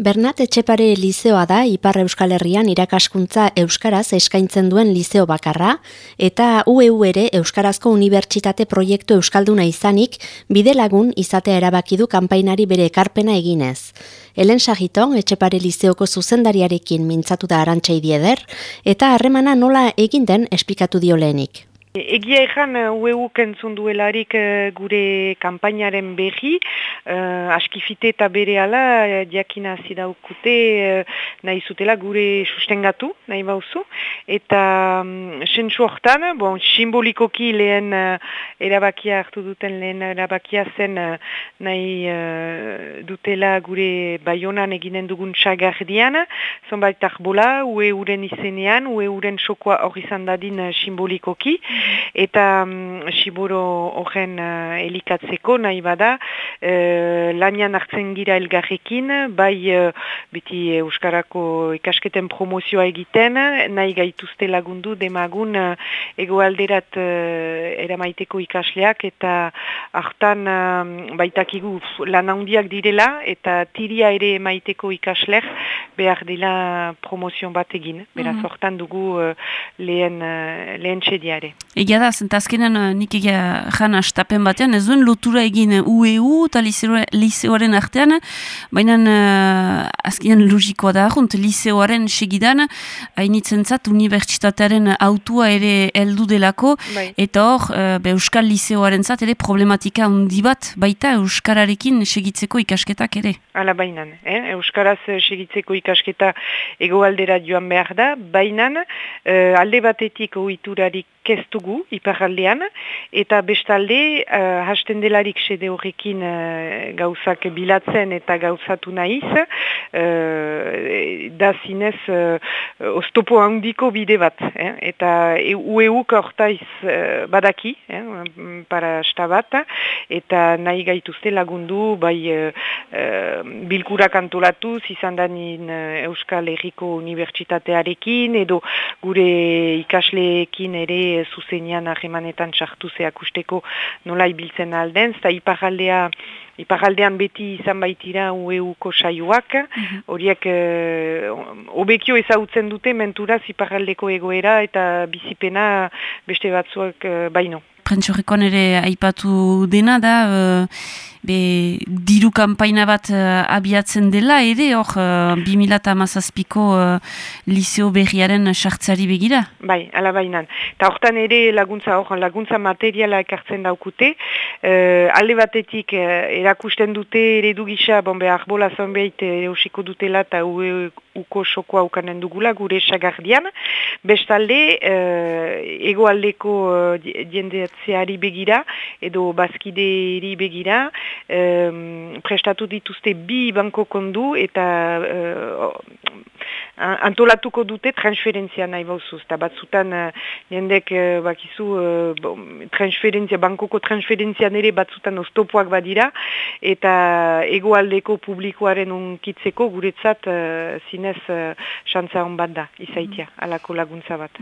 Bernat Etxepare lizeoa da Ipar Euskal Herrian irakaskuntza euskaraz eskaintzen duen lizeo bakarra eta UEU ere euskarazko unibertsitate proiektu euskalduna izanik bide lagun izatea erabaki du kanpainari bere ekarpena eginez. Helen Sagiton Etxepare lizeoko zuzendariarekin mintzatu da Arantxai Dieder eta harremana nola egin den esplikatu dio lehenik. Egia ezan UEUk entzun duelarik uh, gure kampainaren berri, uh, askifite eta bere ala, uh, diakina zidaukute uh, nahi zutela gure sustengatu, nahi bauzu. Eta um, sentsu hortan, bon, simbolikoki lehen uh, erabakia hartu duten lehen erabakia zen uh, nahi uh, dutela gure baionan eginen dugun txagardian, zonbait arbola, UEUren izenean, UEUren sokoa hori zandadin uh, simbolikoki eta um, siburo horren uh, elikatzeko nahi bada uh, lanian hartzen gira elgarrekin bai uh, beti Euskarako ikasketen promozioa egiten nahi gaituzte lagundu demagun uh, egoalderat eramaiteko ikasleak eta hartan baitakigu lan handiak direla eta tiria ere emaiteko ikasleak behar dela promozion bat egin. Beraz, mm hortan dugu lehen, lehen txediare. Egia da, zentazkenan nik egia jan astapen batean, ez duen lotura egin UEU eta liseoaren artean, baina uh, azkenan logikoa da, junt, liseoaren segidan, hainitzen zat, unibertsitatearen autua ere heldu delako, bai. eta hor, uh, Euskal liseoaren zat, ere problematika handi bat, baita Euskararekin segitzeko ikasketak ere. Hala bainan, eh? Euskaraz segitzeko ikasketa egoaldera joan behar da, bainan, uh, alde batetik oiturarik kestugu iparaldean, eta bestalde uh, hasten delarik sede horrekin uh, gauzak bilatzen eta gauzatu nahiz, uh, da zinez uh, oztopo handiko bide bat, eh? eta ueuk hortaiz uh, badaki, eh? para stabat, eta nahi gaituzte lagundu, bai uh, uh, bilkurak antolatuz, izan danin uh, Euskal Herriko Unibertsitatearekin, edo gure ikasleekin ere zuzenean ahemanetan txartu zeak usteko nola ibiltzen alden, eta iparaldea Iparaldean beti izan baitira UEUko saioak, mhm. horiek mm -hmm. obekio dute menturaz iparaldeko egoera eta bizipena beste batzuak uh, baino. Prentxorrekoan ere aipatu dena da, be, diru kanpaina bat uh, abiatzen dela, ere hor uh, 2008ko uh, liseo berriaren sartzari begira? Bai, ala bainan. Ta hortan ere laguntza hor, laguntza materiala ekartzen daukute, uh, alde batetik uh, erakusten dute eredu gisa, bon behar bola zonbeit eusiko dutela eta uko sokoa ukanen dugula gure sagardian. Bestalde, uh, egoaldeko uh, jendeatzeari begira, edo bazkideeri begira, prestatu dituzte bi banko kondu eta uh, antolatuko dute transferentzia nahi bauzuz. Eta batzutan uh, jendek uh, bakizu uh, transferentzia, bankoko transferentzia nire batzutan oztopoak badira eta egoaldeko publikoaren unkitzeko guretzat uh, zinez uh, xantza hon bat da, izaitia, alako laguntza bat.